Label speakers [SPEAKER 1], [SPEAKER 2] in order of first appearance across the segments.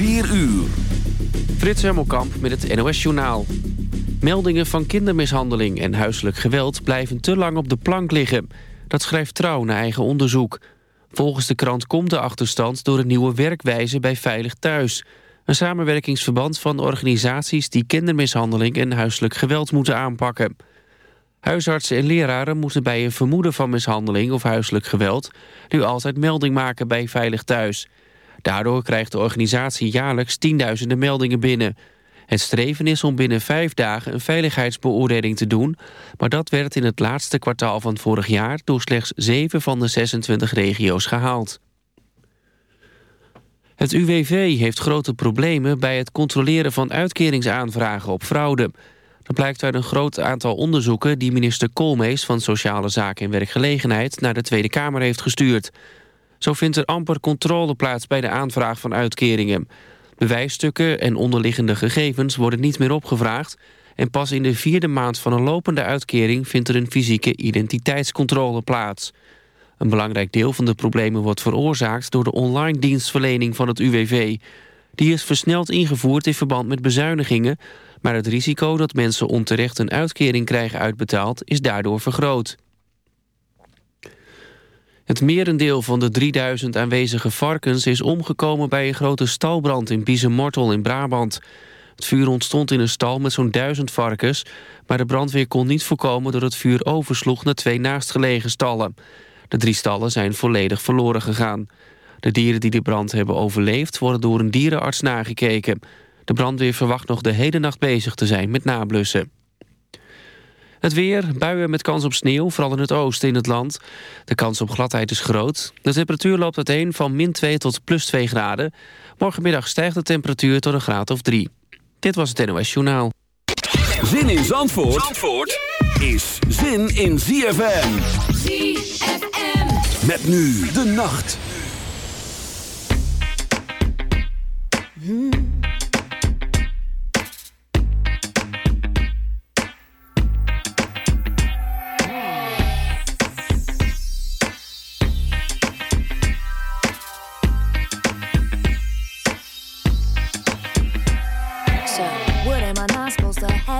[SPEAKER 1] 4 uur.
[SPEAKER 2] Frits Hemelkamp met het NOS-journaal. Meldingen van kindermishandeling en huiselijk geweld blijven te lang op de plank liggen. Dat schrijft Trouw naar eigen onderzoek. Volgens de krant komt de achterstand door een nieuwe werkwijze bij Veilig Thuis. Een samenwerkingsverband van organisaties die kindermishandeling en huiselijk geweld moeten aanpakken. Huisartsen en leraren moeten bij een vermoeden van mishandeling of huiselijk geweld... nu altijd melding maken bij Veilig Thuis. Daardoor krijgt de organisatie jaarlijks tienduizenden meldingen binnen. Het streven is om binnen vijf dagen een veiligheidsbeoordeling te doen... maar dat werd in het laatste kwartaal van vorig jaar... door slechts zeven van de 26 regio's gehaald. Het UWV heeft grote problemen bij het controleren van uitkeringsaanvragen op fraude... Dat blijkt uit een groot aantal onderzoeken die minister Koolmees van Sociale Zaken en Werkgelegenheid naar de Tweede Kamer heeft gestuurd. Zo vindt er amper controle plaats bij de aanvraag van uitkeringen. Bewijsstukken en onderliggende gegevens worden niet meer opgevraagd... en pas in de vierde maand van een lopende uitkering... vindt er een fysieke identiteitscontrole plaats. Een belangrijk deel van de problemen wordt veroorzaakt... door de online dienstverlening van het UWV. Die is versneld ingevoerd in verband met bezuinigingen... maar het risico dat mensen onterecht een uitkering krijgen uitbetaald... is daardoor vergroot. Het merendeel van de 3000 aanwezige varkens is omgekomen bij een grote stalbrand in Biezenmortel in Brabant. Het vuur ontstond in een stal met zo'n duizend varkens, maar de brandweer kon niet voorkomen dat het vuur oversloeg naar twee naastgelegen stallen. De drie stallen zijn volledig verloren gegaan. De dieren die de brand hebben overleefd worden door een dierenarts nagekeken. De brandweer verwacht nog de hele nacht bezig te zijn met nablussen. Het weer, buien met kans op sneeuw, vooral in het oosten in het land. De kans op gladheid is groot. De temperatuur loopt uiteen van min 2 tot plus 2 graden. Morgenmiddag stijgt de temperatuur tot een graad of 3. Dit was het NOS Journaal.
[SPEAKER 1] Zin in Zandvoort, Zandvoort is zin in ZFM.
[SPEAKER 3] ZFM.
[SPEAKER 1] Met nu de nacht.
[SPEAKER 4] So,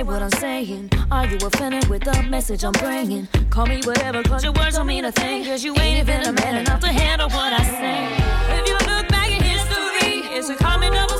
[SPEAKER 4] say what I'm saying? Are you offended with the message I'm bringing? Call me whatever, cause your words don't mean a thing. Cause you ain't even a man enough to handle what I say. If you look back at history, it's a common double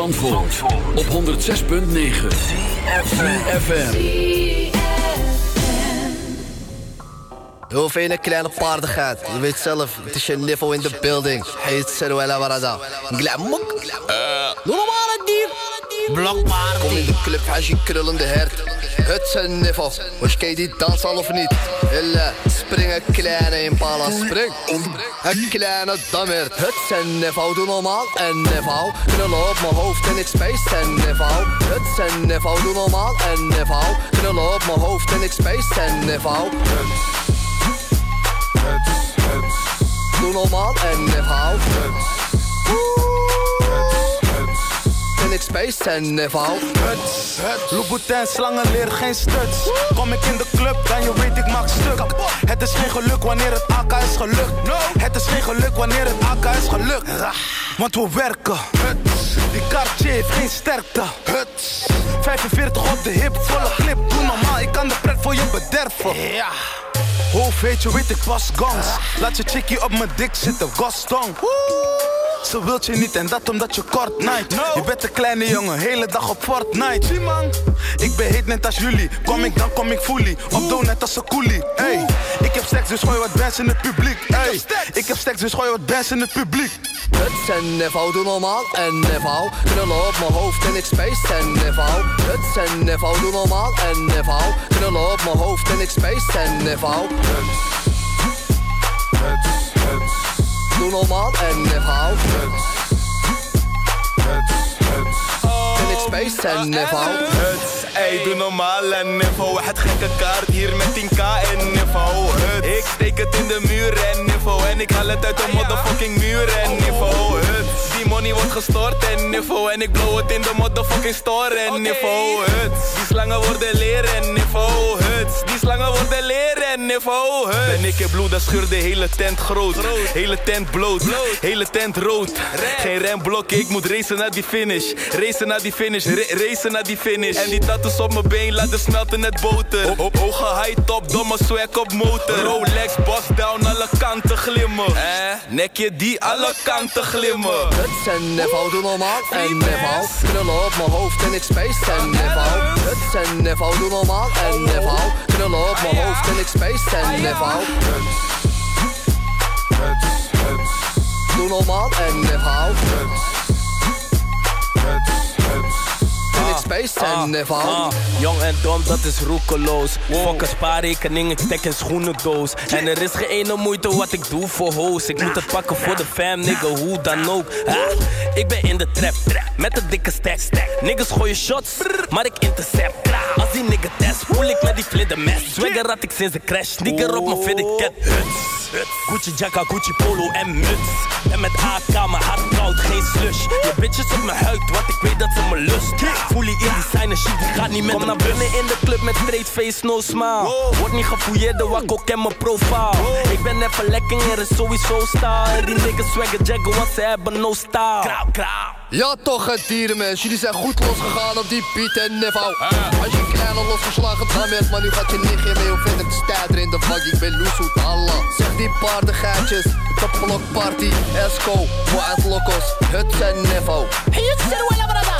[SPEAKER 1] Zandvoort, op 106.9 FM.
[SPEAKER 5] Heel veel kleine paardigheid. Je weet zelf, het is je niveau in de building. Heet Seruela Warada. Glamok. Doe normaal het dier. Blokbaar. Kom in de club, hij is je krullende hert. Het is een niveau. Was je die dans al of niet? Hille, spring een kleine impala, spring. Een kleine dammert. Het een niveau, doe normaal. En niveau, knullen op mijn hoofd en ik space. En niveau, het een niveau, doe normaal. En niveau, knullen op mijn hoofd en ik space. En niveau. Doe normaal en niveau. En en ik space en niveau.
[SPEAKER 6] Huts, huts. Louboutin, slangen leer geen stuts. Kom ik in de club, dan je weet ik maak stuk. Het is geen geluk wanneer het AK is gelukt. Het is geen geluk wanneer het AK is gelukt. Want we werken. Huts. Die Cartier heeft geen sterkte. Huts. 45 op de hip, volle clip. Doe normaal, ik kan de pret voor je bederven. Ja. Hoofd weet je, weet ik pas gans. Laat je chickie op mijn dik zitten, Gaston. Ze wilt je niet en dat omdat je kort night. Je bent een kleine jongen, hele dag op Fortnite. Zie man, ik ben heet net als jullie. Kom ik dan kom ik fully. Op doe net als een coolie. Hey, ik heb stacks dus gooi wat bands in het publiek. Hey, ik heb stacks dus gooi wat bands in het publiek.
[SPEAKER 5] Huts en niveau, doe normaal en niveau. Knullen op mijn hoofd en ik space en niveau. Huts en niveau, doe normaal en niveau. Knullen op mijn hoofd en ik space en niveau. Doe normaal en niveau. En ik space en niveau.
[SPEAKER 6] Huts, ey, doe normaal en niveau. Het gekke kaart hier met 10k en niveau. Huts, ik steek het in de muur en niveau. En ik haal het uit de motherfucking muur en niveau. Huts, die money wordt gestort en niveau. En ik blow het in de motherfucking store en niveau. Huts, die slangen worden leren en niveau. Huts, die slangen worden leren en niveau. Huts. En ik heb bloed, dat scheur de hele tent groot. Hele tent bloot, hele tent rood. Geen remblokken, ik moet racen naar die finish. Racen naar die finish, ra- racen naar die finish. En die tattoos op mijn been laten smelten net boter. Op, hoge high top, domme swag op motor. Rolex, boss down, alle kanten glimmen. Eh, nekje die alle kanten glimmen.
[SPEAKER 5] Huts en niveau, doe normaal en niveau. Knullen op mijn hoofd en ik space en niveau. Huts en niveau, doe normaal en niveau. Knullen op mijn hoofd en ik space en niveau. Doe normaal en. En space en niveau.
[SPEAKER 7] Ah, jong en dom, dat is roekeloos. Fuck een spaarrekening, ik stek een schoenendoos. En er is geen ene moeite wat ik doe voor hoes. Ik moet het pakken voor de fam, nigga, hoe dan ook. Ah, ik ben in de trap, met een dikke stack. Niggas gooien shots, maar ik intercept. Als die nigga test, voel ik met die vlindermes. Swagger had ik sinds de crash, sneaker op mijn fitted cat. Gucci jacka, Gucci polo en muts. En met AK, mijn hart koud, geen slush. Je bitches op mijn huid, want ik weet dat ze me lust. Voel die in designer shit, die gaat niet met Kom naar binnen in de club met straight face, no smile. Word niet gefouilleerd, de wakko ken mijn profile. Ik ben even lekker, er is sowieso style. Die niggas swagger jaggen, want ze hebben no style. Krauw, krauw.
[SPEAKER 5] Ja toch, het dierenmens. Jullie zijn goed losgegaan op die Piet en niveau. Als je een kleine losgeslagen dam hebt, maar nu gaat je nichtje mee op verder te stijder in de vak. Ik ben loesoet, Allah. Zeg die paardengeitjes, de blok party, Esco, Wild Locos, Huts en Nevo.
[SPEAKER 7] Block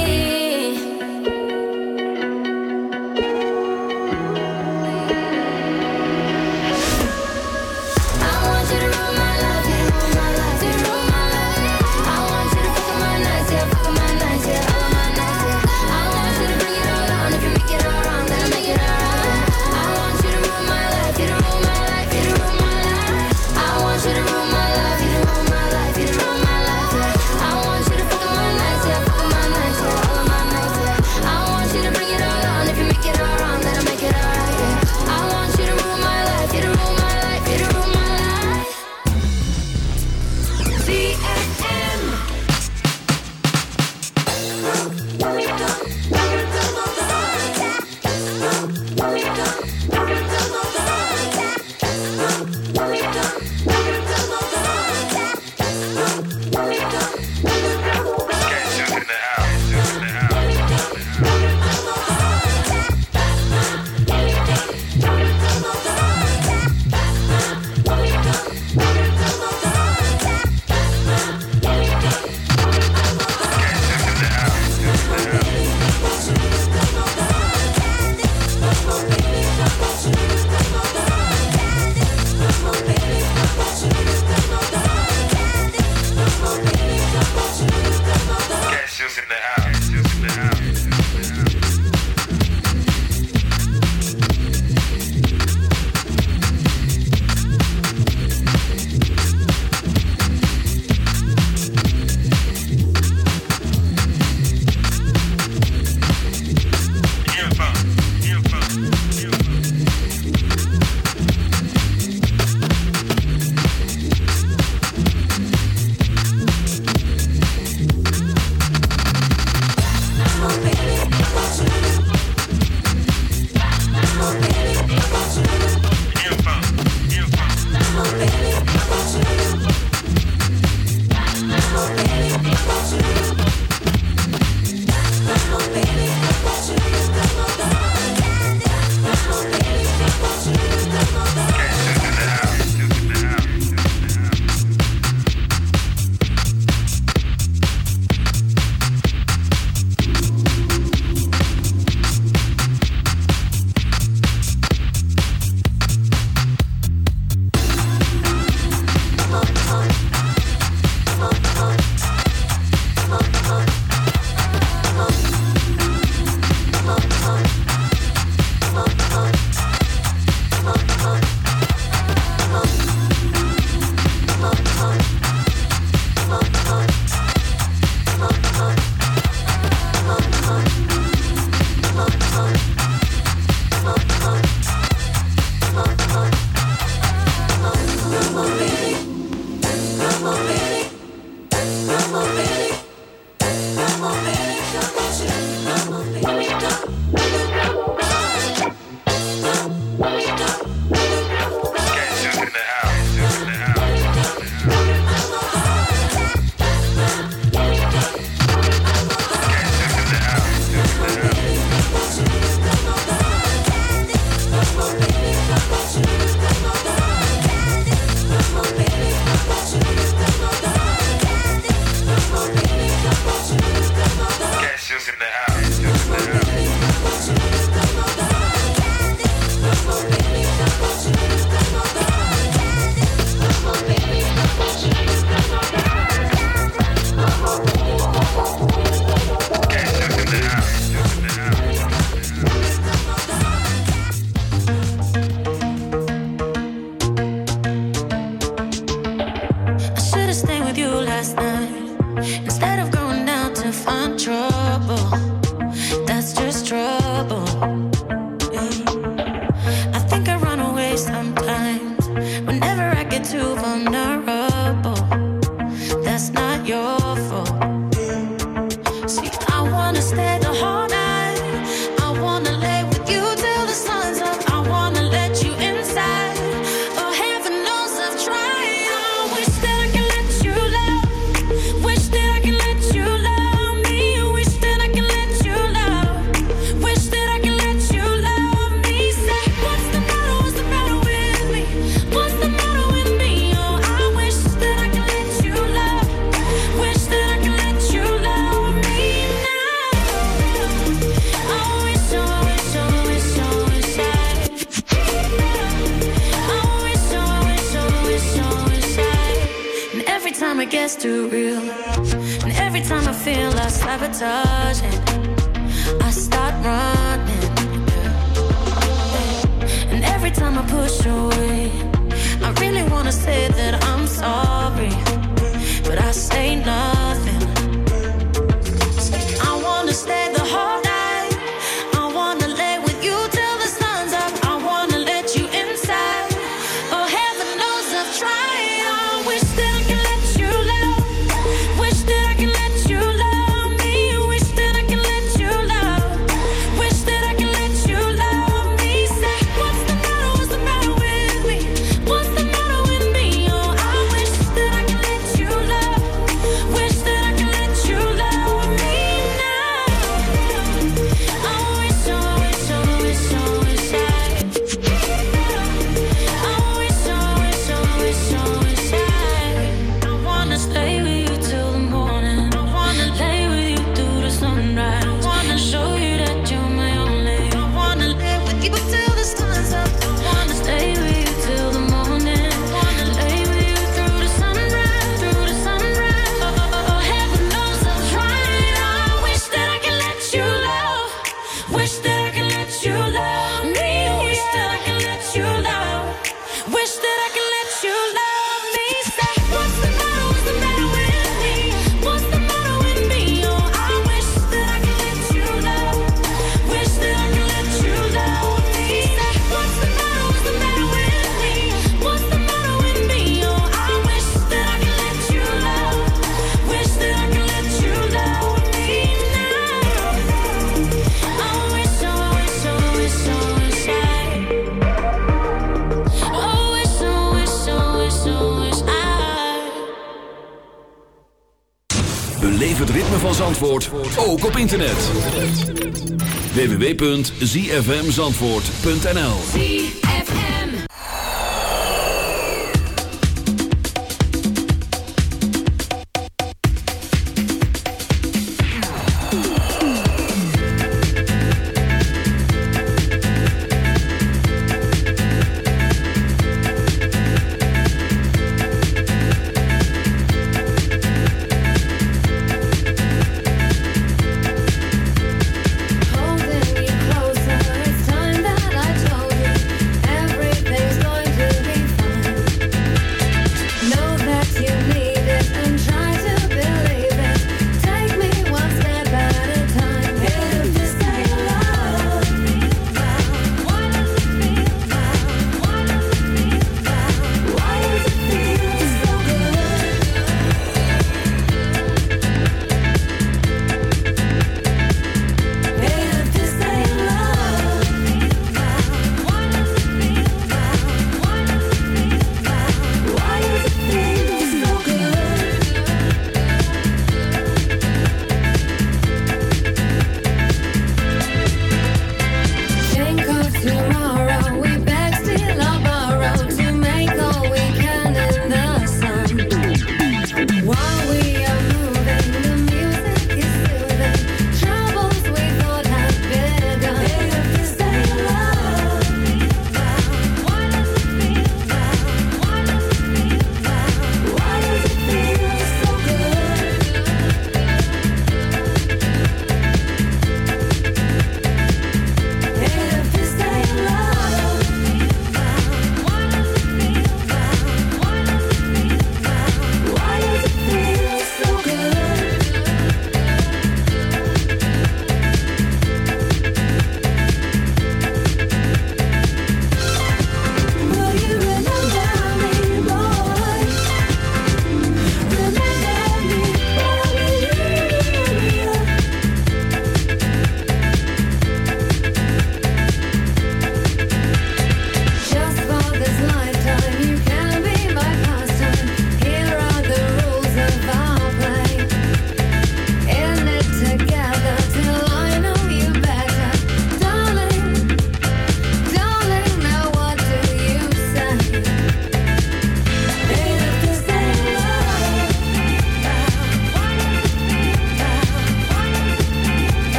[SPEAKER 1] www.zfmzandvoort.nl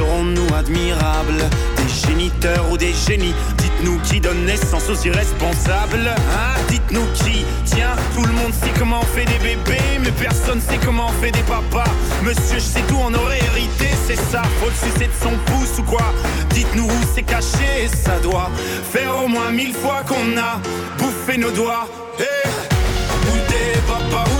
[SPEAKER 8] Serons-nous admirables? Des géniteurs ou des génies? Dites-nous qui donne naissance aux irresponsables Hein? Dites-nous qui Tiens, tout le monde sait comment on fait des bébés Mais personne sait comment on fait des papas. Monsieur, je sais tout, on aurait hérité, c'est ça. Faut le sucer de son pouce ou quoi? Dites-nous où c'est caché, ça doit Faire au moins mille fois qu'on a bouffé nos doigts. Eh, Où t'es papa, où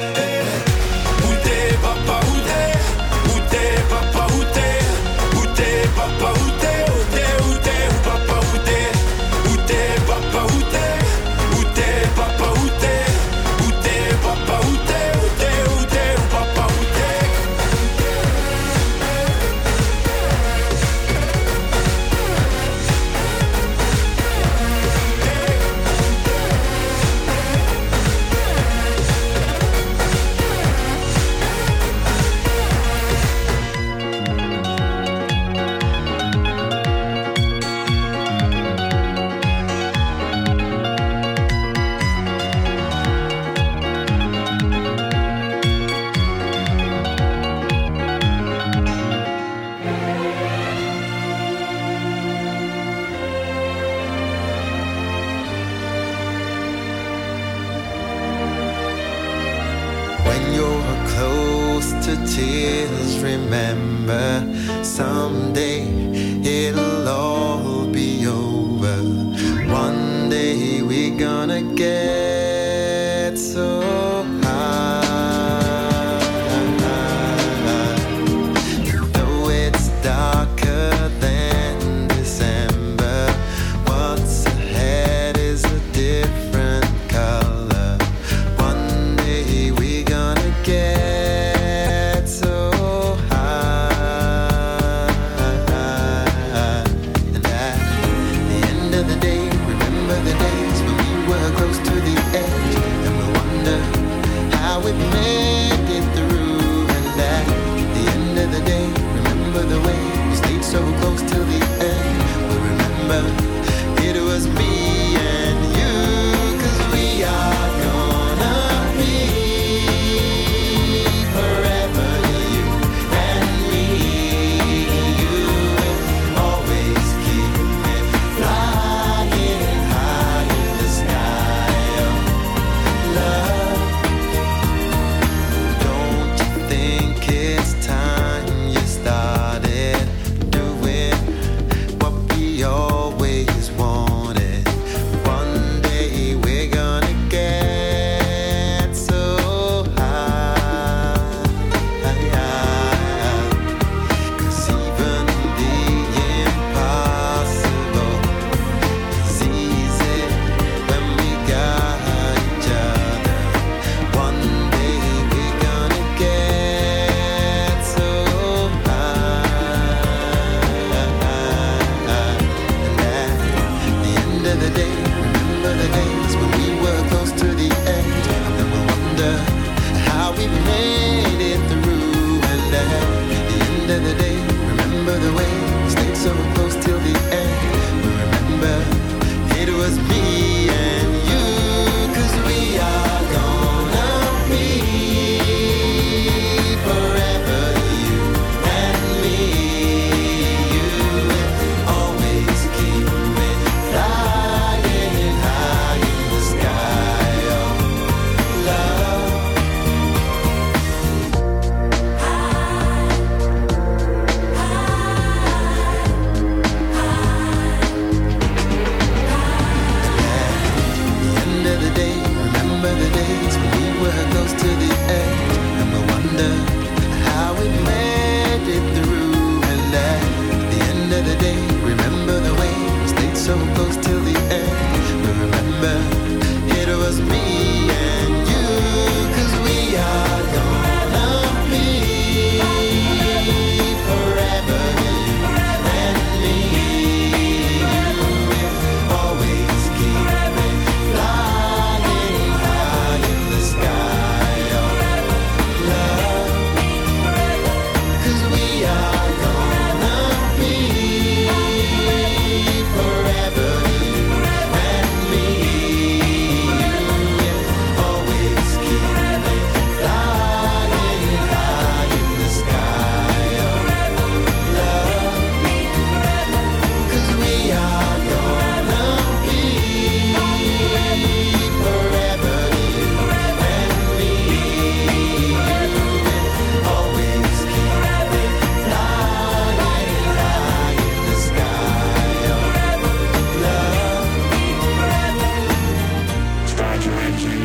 [SPEAKER 3] the waves, stayed so close.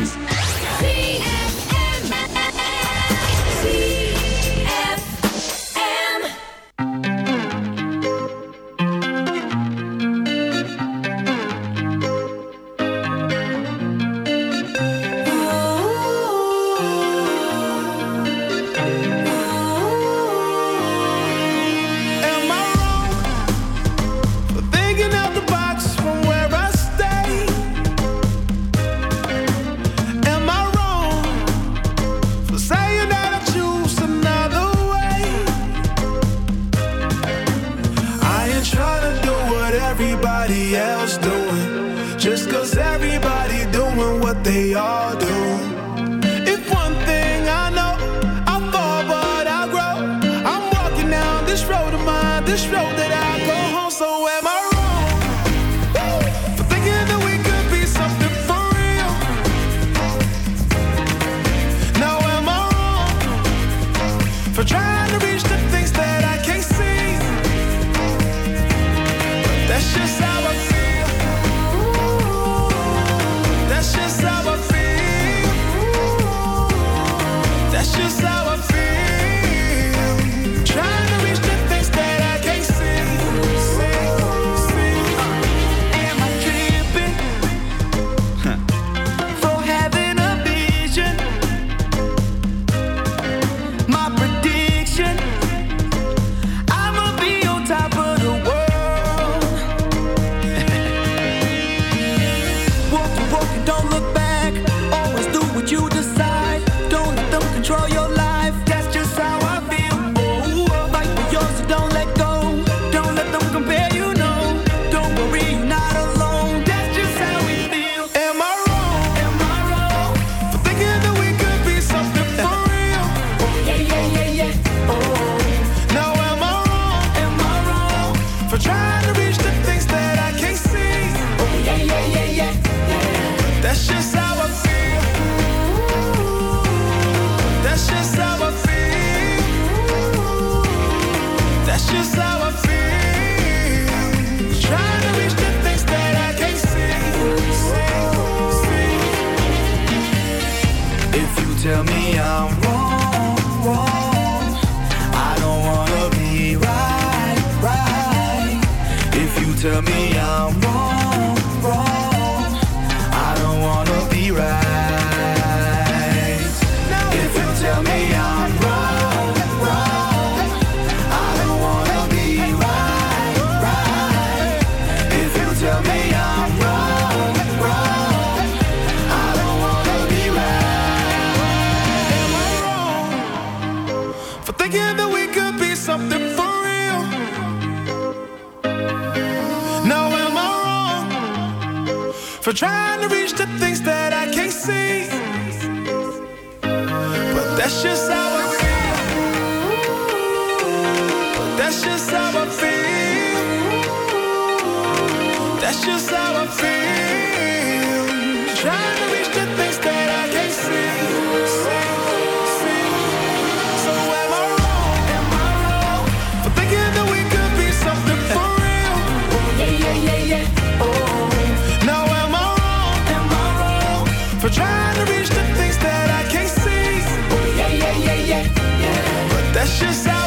[SPEAKER 9] ZFM. That's just how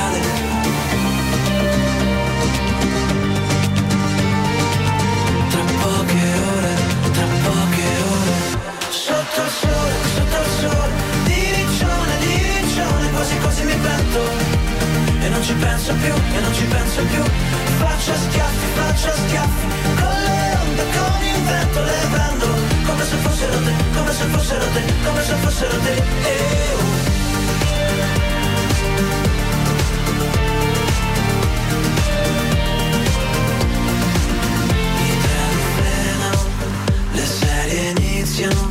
[SPEAKER 10] sotto il sole, sotto il sole. Di riccione, di riccione, quasi quasi mi pento E non ci penso più, e non ci penso più. Faccio schiaffi, faccio schiaffi. Con le onde, con il vento le prendo. Come se fossero te, come se fossero te, come se fossero te. Eh, oh. iniziano